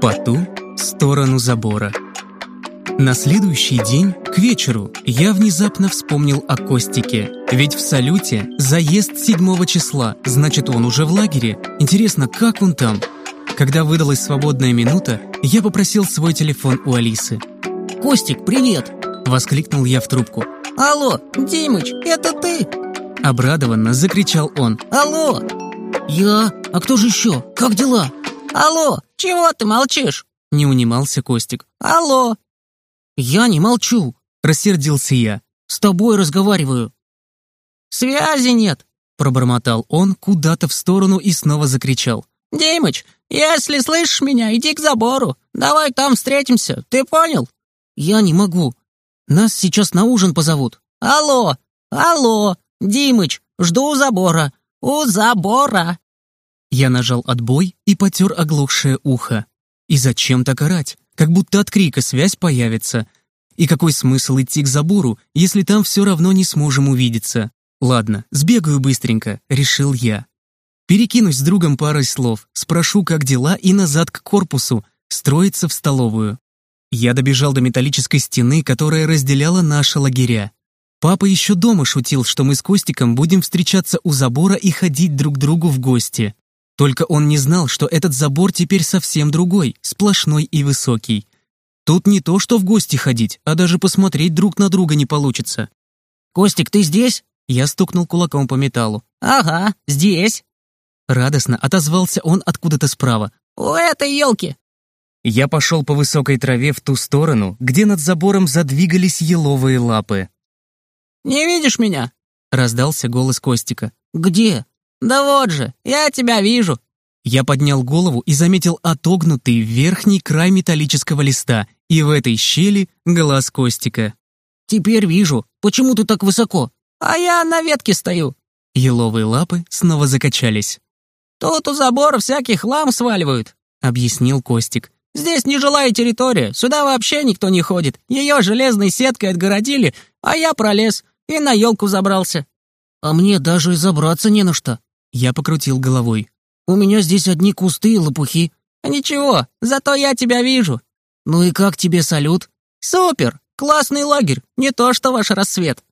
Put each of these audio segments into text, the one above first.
По ту сторону забора. На следующий день, к вечеру, я внезапно вспомнил о Костике. Ведь в салюте заезд 7 числа, значит, он уже в лагере. Интересно, как он там? Когда выдалась свободная минута, я попросил свой телефон у Алисы. «Костик, привет!» – воскликнул я в трубку. «Алло, Димыч, это ты?» Обрадованно закричал он. «Алло!» «Я? А кто же еще? Как дела?» «Алло, чего ты молчишь?» Не унимался Костик. «Алло!» «Я не молчу!» Рассердился я. «С тобой разговариваю!» «Связи нет!» Пробормотал он куда-то в сторону и снова закричал. «Димыч, если слышишь меня, иди к забору. Давай там встретимся, ты понял?» «Я не могу. Нас сейчас на ужин позовут». «Алло! Алло! Димыч, жду у забора! У забора!» Я нажал отбой и потер оглохшее ухо. И зачем так орать? Как будто от крика связь появится. И какой смысл идти к забору, если там все равно не сможем увидеться? Ладно, сбегаю быстренько, решил я. Перекинусь с другом парой слов, спрошу, как дела, и назад к корпусу, строиться в столовую. Я добежал до металлической стены, которая разделяла наши лагеря. Папа еще дома шутил, что мы с Костиком будем встречаться у забора и ходить друг к другу в гости. Только он не знал, что этот забор теперь совсем другой, сплошной и высокий. Тут не то, что в гости ходить, а даже посмотреть друг на друга не получится. «Костик, ты здесь?» Я стукнул кулаком по металлу. «Ага, здесь». Радостно отозвался он откуда-то справа. «У этой елки!» Я пошел по высокой траве в ту сторону, где над забором задвигались еловые лапы. «Не видишь меня?» — раздался голос Костика. «Где?» «Да вот же, я тебя вижу». Я поднял голову и заметил отогнутый верхний край металлического листа, и в этой щели глаз Костика. «Теперь вижу. Почему ты так высоко?» «А я на ветке стою». Еловые лапы снова закачались. «Тут у забора всякий хлам сваливают», — объяснил Костик. «Здесь нежилая территория, сюда вообще никто не ходит. Ее железной сеткой отгородили, а я пролез и на елку забрался». «А мне даже и забраться не на что». Я покрутил головой. «У меня здесь одни кусты и лопухи». «Ничего, зато я тебя вижу». «Ну и как тебе салют?» «Супер! Классный лагерь, не то что ваш рассвет».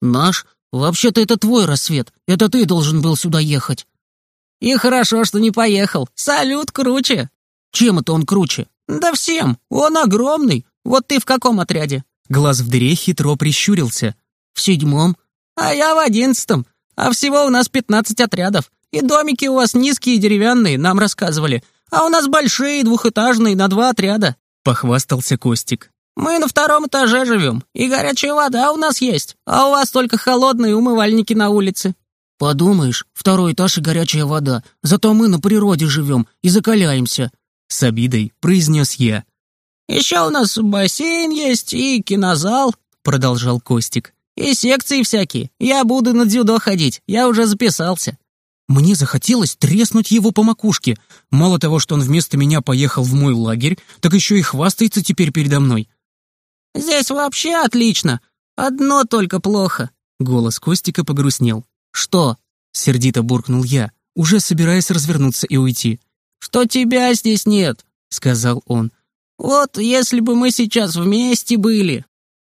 «Наш? Вообще-то это твой рассвет. Это ты должен был сюда ехать». «И хорошо, что не поехал. Салют круче». «Чем это он круче?» «Да всем. Он огромный. Вот ты в каком отряде?» Глаз в дыре хитро прищурился. «В седьмом». «А я в одиннадцатом. А всего у нас пятнадцать отрядов. И домики у вас низкие и деревянные, нам рассказывали. А у нас большие, двухэтажные, на два отряда». Похвастался Костик. «Мы на втором этаже живем, и горячая вода у нас есть, а у вас только холодные умывальники на улице». «Подумаешь, второй этаж и горячая вода, зато мы на природе живем и закаляемся», — с обидой произнес я. «Еще у нас бассейн есть и кинозал», — продолжал Костик. «И секции всякие. Я буду на дзюдо ходить, я уже записался». Мне захотелось треснуть его по макушке. Мало того, что он вместо меня поехал в мой лагерь, так еще и хвастается теперь передо мной. «Здесь вообще отлично. Одно только плохо». Голос Костика погрустнел. «Что?» — сердито буркнул я, уже собираясь развернуться и уйти. «Что тебя здесь нет?» — сказал он. «Вот если бы мы сейчас вместе были».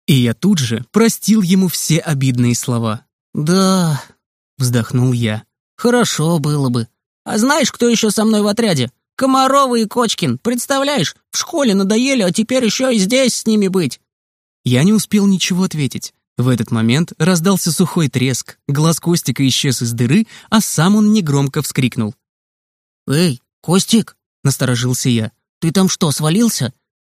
И я тут же простил ему все обидные слова. «Да», — вздохнул я. «Хорошо было бы. А знаешь, кто еще со мной в отряде? Комарова и Кочкин. Представляешь, в школе надоели, а теперь еще и здесь с ними быть». Я не успел ничего ответить. В этот момент раздался сухой треск, глаз Костика исчез из дыры, а сам он негромко вскрикнул. «Эй, Костик!» — насторожился я. «Ты там что, свалился?»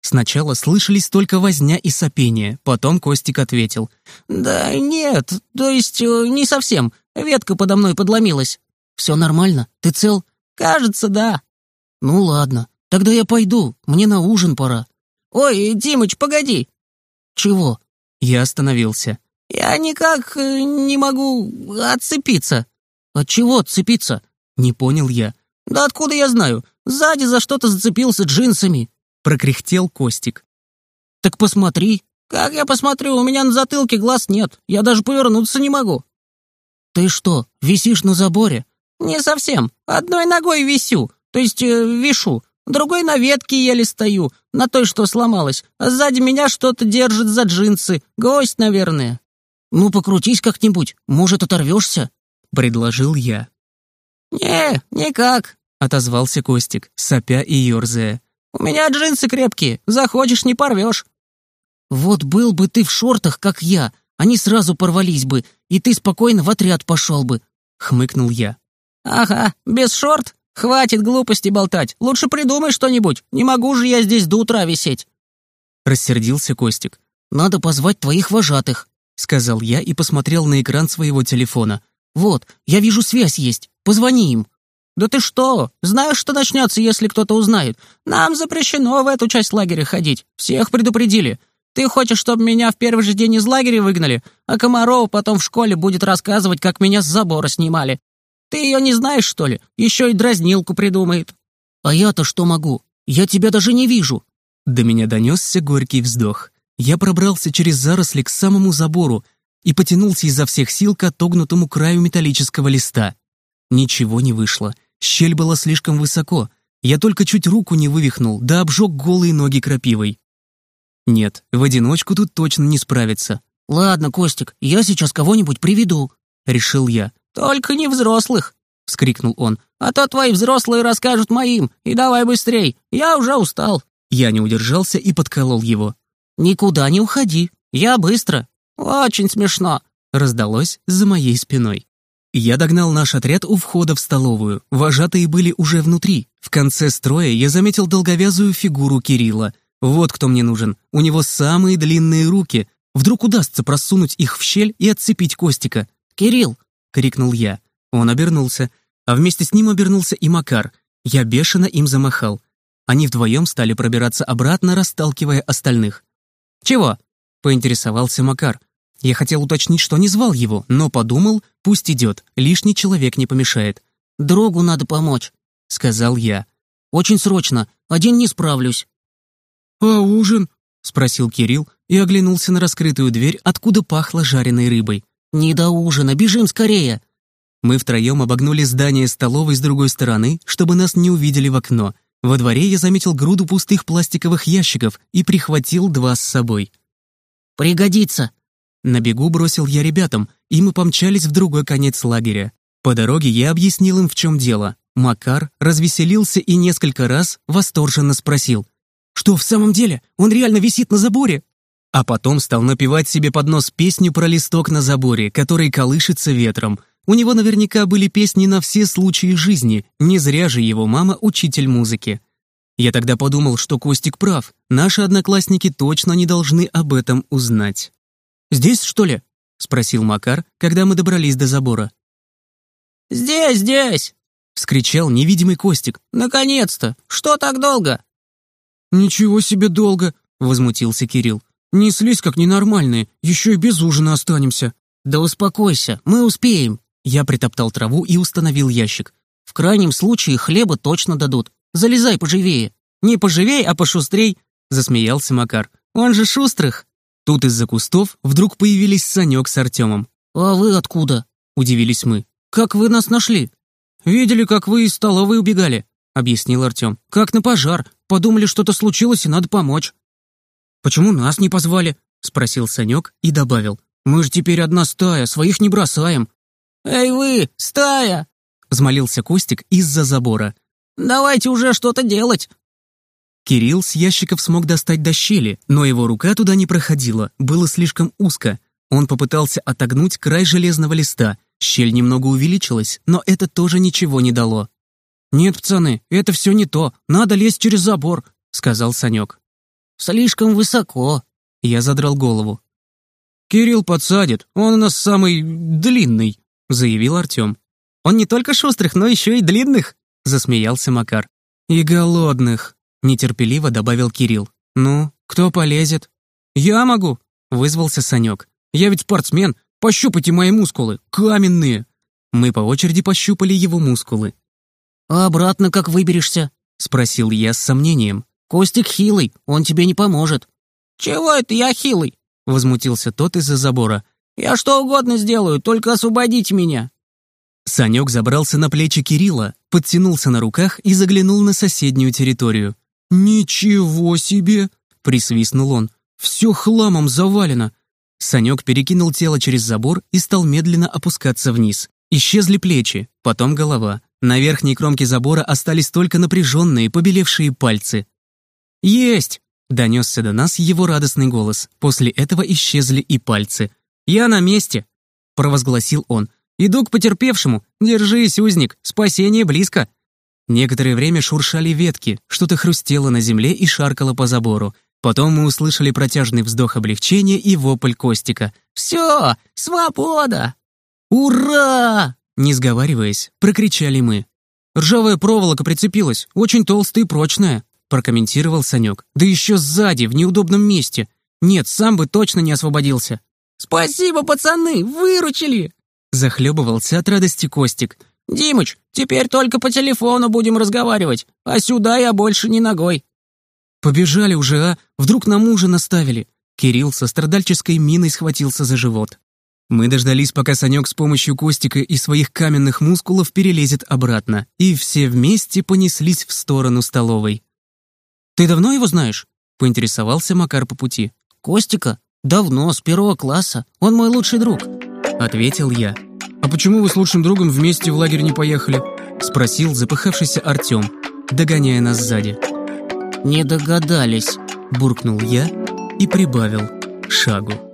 Сначала слышались только возня и сопение, потом Костик ответил. «Да нет, то есть э, не совсем. Ветка подо мной подломилась». «Все нормально? Ты цел?» «Кажется, да». «Ну ладно, тогда я пойду, мне на ужин пора». «Ой, Димыч, погоди!» «Чего?» Я остановился. «Я никак э, не могу отцепиться». «От чего отцепиться?» Не понял я. «Да откуда я знаю? Сзади за что-то зацепился джинсами». Прокряхтел Костик. «Так посмотри». «Как я посмотрю? У меня на затылке глаз нет. Я даже повернуться не могу». «Ты что, висишь на заборе?» «Не совсем. Одной ногой висю. То есть э, вишу. Другой на ветке еле стою, на той, что сломалась, а сзади меня что-то держит за джинсы. Гость, наверное». «Ну, покрутись как-нибудь, может, оторвешься?» — предложил я. «Не, никак», — отозвался Костик, сопя и ерзая. «У меня джинсы крепкие, захочешь, не порвешь». «Вот был бы ты в шортах, как я, они сразу порвались бы, и ты спокойно в отряд пошел бы», — хмыкнул я. «Ага, без шорт? Хватит глупости болтать, лучше придумай что-нибудь, не могу же я здесь до утра висеть». Рассердился Костик. «Надо позвать твоих вожатых», — сказал я и посмотрел на экран своего телефона. «Вот, я вижу, связь есть, позвони им». «Да ты что? Знаешь, что начнется, если кто-то узнает? Нам запрещено в эту часть лагеря ходить. Всех предупредили. Ты хочешь, чтобы меня в первый же день из лагеря выгнали, а Комарова потом в школе будет рассказывать, как меня с забора снимали. Ты ее не знаешь, что ли? Еще и дразнилку придумает». «А я-то что могу? Я тебя даже не вижу». До меня донесся горький вздох. Я пробрался через заросли к самому забору и потянулся изо всех сил к отогнутому краю металлического листа. Ничего не вышло. Щель была слишком высоко. Я только чуть руку не вывихнул, да обжег голые ноги крапивой. Нет, в одиночку тут точно не справиться. «Ладно, Костик, я сейчас кого-нибудь приведу», — решил я. «Только не взрослых», — вскрикнул он. «А то твои взрослые расскажут моим, и давай быстрей, я уже устал». Я не удержался и подколол его. «Никуда не уходи, я быстро». «Очень смешно», — раздалось за моей спиной. Я догнал наш отряд у входа в столовую. Вожатые были уже внутри. В конце строя я заметил долговязую фигуру Кирилла — вот кто мне нужен. У него самые длинные руки. Вдруг удастся просунуть их в щель и отцепить Костика. «Кирилл!» — крикнул я. Он обернулся. А вместе с ним обернулся и Макар. Я бешено им замахал. Они вдвоем стали пробираться обратно, расталкивая остальных. «Чего?» — поинтересовался Макар. Я хотел уточнить, что не звал его, но подумал, пусть идет, лишний человек не помешает. «Другу надо помочь», — сказал я. «Очень срочно, один не справлюсь». «А ужин?» — спросил Кирилл и оглянулся на раскрытую дверь, откуда пахло жареной рыбой. «Не до ужина, бежим скорее!» Мы втроем обогнули здание столовой с другой стороны, чтобы нас не увидели в окно. Во дворе я заметил груду пустых пластиковых ящиков и прихватил два с собой. «Пригодится!» На бегу бросил я ребятам, и мы помчались в другой конец лагеря. По дороге я объяснил им, в чем дело. Макар развеселился и несколько раз восторженно спросил — что, в самом деле? Он реально висит на заборе?» А потом стал напевать себе под нос песню про листок на заборе, который колышется ветром. У него наверняка были песни на все случаи жизни, не зря же его мама учитель музыки. Я тогда подумал, что Костик прав, наши одноклассники точно не должны об этом узнать. «Здесь, что ли?» — спросил Макар, когда мы добрались до забора. «Здесь, здесь!» — вскричал невидимый Костик. «Наконец-то! Что так долго?» «Ничего себе долго!» — возмутился Кирилл. «Неслись как ненормальные, еще и без ужина останемся». «Да успокойся, мы успеем!» Я притоптал траву и установил ящик. «В крайнем случае хлеба точно дадут. Залезай поживее». «Не поживей, а пошустрей!» — засмеялся Макар. «Он же шустрых!» Тут из-за кустов вдруг появились Санек с Артемом. «А вы откуда?» — удивились мы. «Как вы нас нашли?» «Видели, как вы из столовой убегали», — объяснил Артем. «Как на пожар. Подумали, что-то случилось и надо помочь». «Почему нас не позвали?» — спросил Санек и добавил. «Мы же теперь одна стая, своих не бросаем». «Эй вы, стая!» — взмолился Костик из-за забора. «Давайте уже что-то делать!» Кирилл с ящиков смог достать до щели, но его рука туда не проходила, было слишком узко. Он попытался отогнуть край железного листа. Щель немного увеличилась, но это тоже ничего не дало. «Нет, пацаны, это все не то. Надо лезть через забор», — сказал Санек. «Слишком высоко», — я задрал голову. «Кирилл подсадит, он у нас самый длинный», — заявил Артем. «Он не только шустрых, но еще и длинных», — засмеялся Макар. «И голодных», — нетерпеливо добавил Кирилл. «Ну, кто полезет?» «Я могу», — вызвался Санек. «Я ведь спортсмен, пощупайте мои мускулы, каменные». Мы по очереди пощупали его мускулы. «А обратно как выберешься?» — спросил я с сомнением. «Костик хилый, он тебе не поможет». «Чего это я хилый?» — возмутился тот из-за забора. «Я что угодно сделаю, только освободите меня». Санек забрался на плечи Кирилла, подтянулся на руках и заглянул на соседнюю территорию. «Ничего себе!» — присвистнул он. «Все хламом завалено!» Санек перекинул тело через забор и стал медленно опускаться вниз. Исчезли плечи, потом голова. На верхней кромке забора остались только напряженные, побелевшие пальцы. «Есть!» — донесся до нас его радостный голос. После этого исчезли и пальцы. «Я на месте!» — провозгласил он. «Иду к потерпевшему! Держись, узник! Спасение близко!» Некоторое время шуршали ветки, что-то хрустело на земле и шаркало по забору. Потом мы услышали протяжный вздох облегчения и вопль Костика. «Все! Свобода!» «Ура!» Не сговариваясь, прокричали мы. «Ржавая проволока прицепилась, очень толстая и прочная», прокомментировал Санек. «Да еще сзади, в неудобном месте. Нет, сам бы точно не освободился». «Спасибо, пацаны, выручили!» Захлебывался от радости Костик. «Димыч, теперь только по телефону будем разговаривать, а сюда я больше не ногой». «Побежали уже, а? Вдруг на мужа наставили?» Кирилл со страдальческой миной схватился за живот. Мы дождались, пока Санек с помощью Костика и своих каменных мускулов перелезет обратно, и все вместе понеслись в сторону столовой. «Ты давно его знаешь?» — поинтересовался Макар по пути. «Костика? Давно, с первого класса. Он мой лучший друг», — ответил я. «А почему вы с лучшим другом вместе в лагерь не поехали?» — спросил запыхавшийся Артем, догоняя нас сзади. «Не догадались», — буркнул я и прибавил шагу.